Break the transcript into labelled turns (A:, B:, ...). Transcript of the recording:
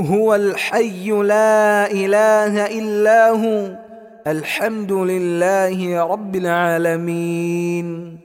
A: هو الحي لا إله إلا هو. الحمد لله رب العالمين.